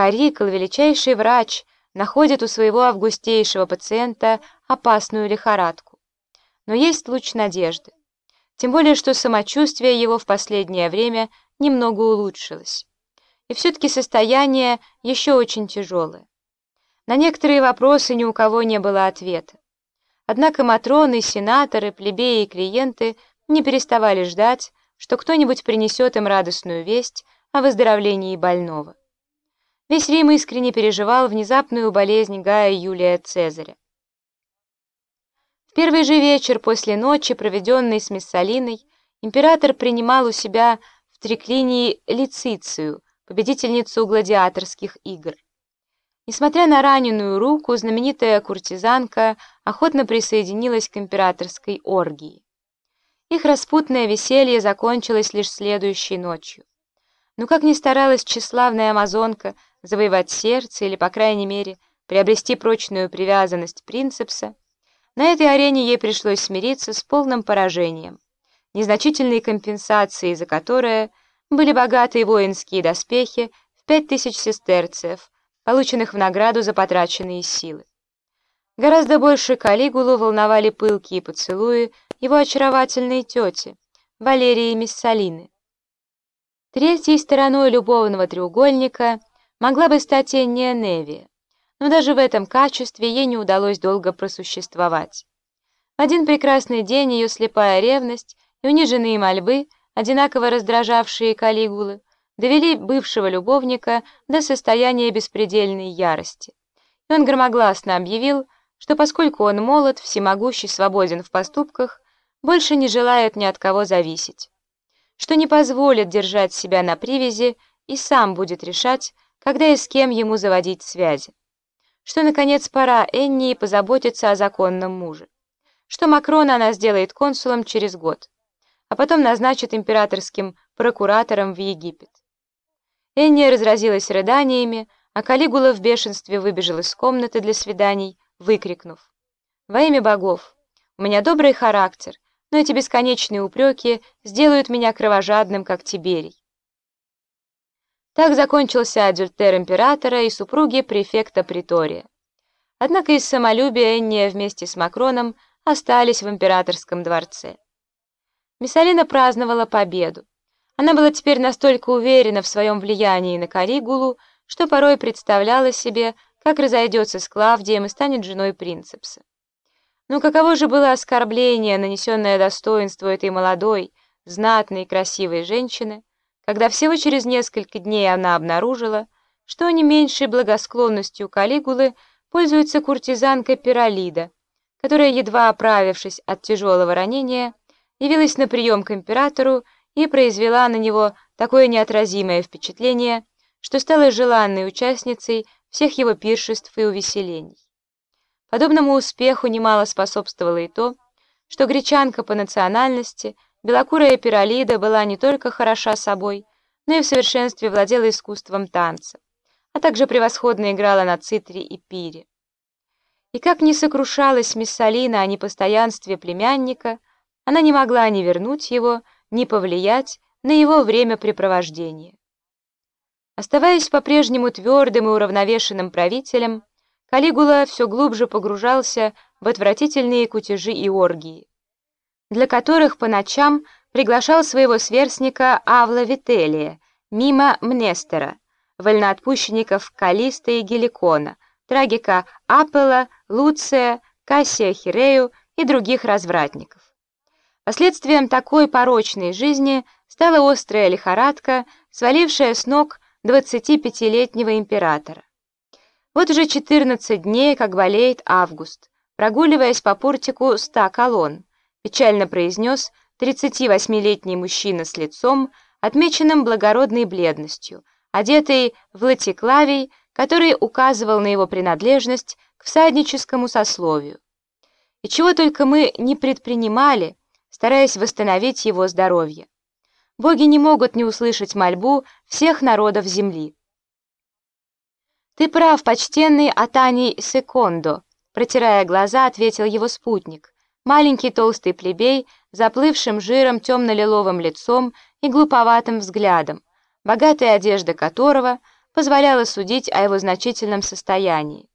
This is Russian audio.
Карикл, величайший врач, находит у своего августейшего пациента опасную лихорадку. Но есть луч надежды. Тем более, что самочувствие его в последнее время немного улучшилось. И все-таки состояние еще очень тяжелое. На некоторые вопросы ни у кого не было ответа. Однако матроны, сенаторы, плебеи и клиенты не переставали ждать, что кто-нибудь принесет им радостную весть о выздоровлении больного. Весь Рим искренне переживал внезапную болезнь Гая Юлия Цезаря. В первый же вечер после ночи, проведенной с Мессалиной, император принимал у себя в Триклинии Лицицию, победительницу гладиаторских игр. Несмотря на раненую руку, знаменитая куртизанка охотно присоединилась к императорской оргии. Их распутное веселье закончилось лишь следующей ночью. Но как ни старалась тщеславная амазонка завоевать сердце или, по крайней мере, приобрести прочную привязанность принцепса, на этой арене ей пришлось смириться с полным поражением, незначительной компенсацией за которое были богатые воинские доспехи в пять тысяч сестерцев, полученных в награду за потраченные силы. Гораздо больше Калигулу волновали пылкие поцелуи его очаровательной тети, Валерии Миссалины. Третьей стороной любовного треугольника могла бы стать Энния Неви, но даже в этом качестве ей не удалось долго просуществовать. В один прекрасный день ее слепая ревность и униженные мольбы, одинаково раздражавшие Калигулы, довели бывшего любовника до состояния беспредельной ярости. И он громогласно объявил, что поскольку он молод, всемогущий, свободен в поступках, больше не желает ни от кого зависеть, что не позволит держать себя на привязи и сам будет решать, когда и с кем ему заводить связи, что, наконец, пора Энни позаботиться о законном муже, что Макрона она сделает консулом через год, а потом назначит императорским прокуратором в Египет. Энни разразилась рыданиями, а Калигула в бешенстве выбежал из комнаты для свиданий, выкрикнув. «Во имя богов! У меня добрый характер, но эти бесконечные упреки сделают меня кровожадным, как Тиберий». Так закончился адюльтер императора и супруги префекта Притория. Однако из самолюбия Энния вместе с Макроном остались в императорском дворце. Миссалина праздновала победу. Она была теперь настолько уверена в своем влиянии на Каригулу, что порой представляла себе, как разойдется с Клавдием и станет женой принцепса. Но каково же было оскорбление, нанесенное достоинству этой молодой, знатной и красивой женщины, когда всего через несколько дней она обнаружила, что не меньшей благосклонностью Калигулы пользуется куртизанка Пиролида, которая, едва оправившись от тяжелого ранения, явилась на прием к императору и произвела на него такое неотразимое впечатление, что стала желанной участницей всех его пиршеств и увеселений. Подобному успеху немало способствовало и то, что гречанка по национальности, белокурая пиролида была не только хороша собой, но и в совершенстве владела искусством танца, а также превосходно играла на цитре и пире. И как ни сокрушалась мисс Салина о непостоянстве племянника, она не могла ни вернуть его, не повлиять на его времяпрепровождение. Оставаясь по-прежнему твердым и уравновешенным правителем, Калигула все глубже погружался в отвратительные кутежи и оргии, для которых по ночам приглашал своего сверстника Авла Вителия, мимо Мнестера, вольноотпущенников Калиста и Геликона, трагика Апелла, Луция, Кассия Хирею и других развратников. Последствием такой порочной жизни стала острая лихорадка, свалившая с ног 25-летнего императора. Вот уже 14 дней, как болеет Август, прогуливаясь по портику ста колонн, печально произнес 38-летний мужчина с лицом, отмеченным благородной бледностью, одетый в латиклавий, который указывал на его принадлежность к всадническому сословию. И чего только мы не предпринимали, стараясь восстановить его здоровье. Боги не могут не услышать мольбу всех народов земли. «Ты прав, почтенный Атаний Секондо», протирая глаза, ответил его спутник, маленький толстый плебей, заплывшим жиром темно-лиловым лицом и глуповатым взглядом, богатая одежда которого позволяло судить о его значительном состоянии.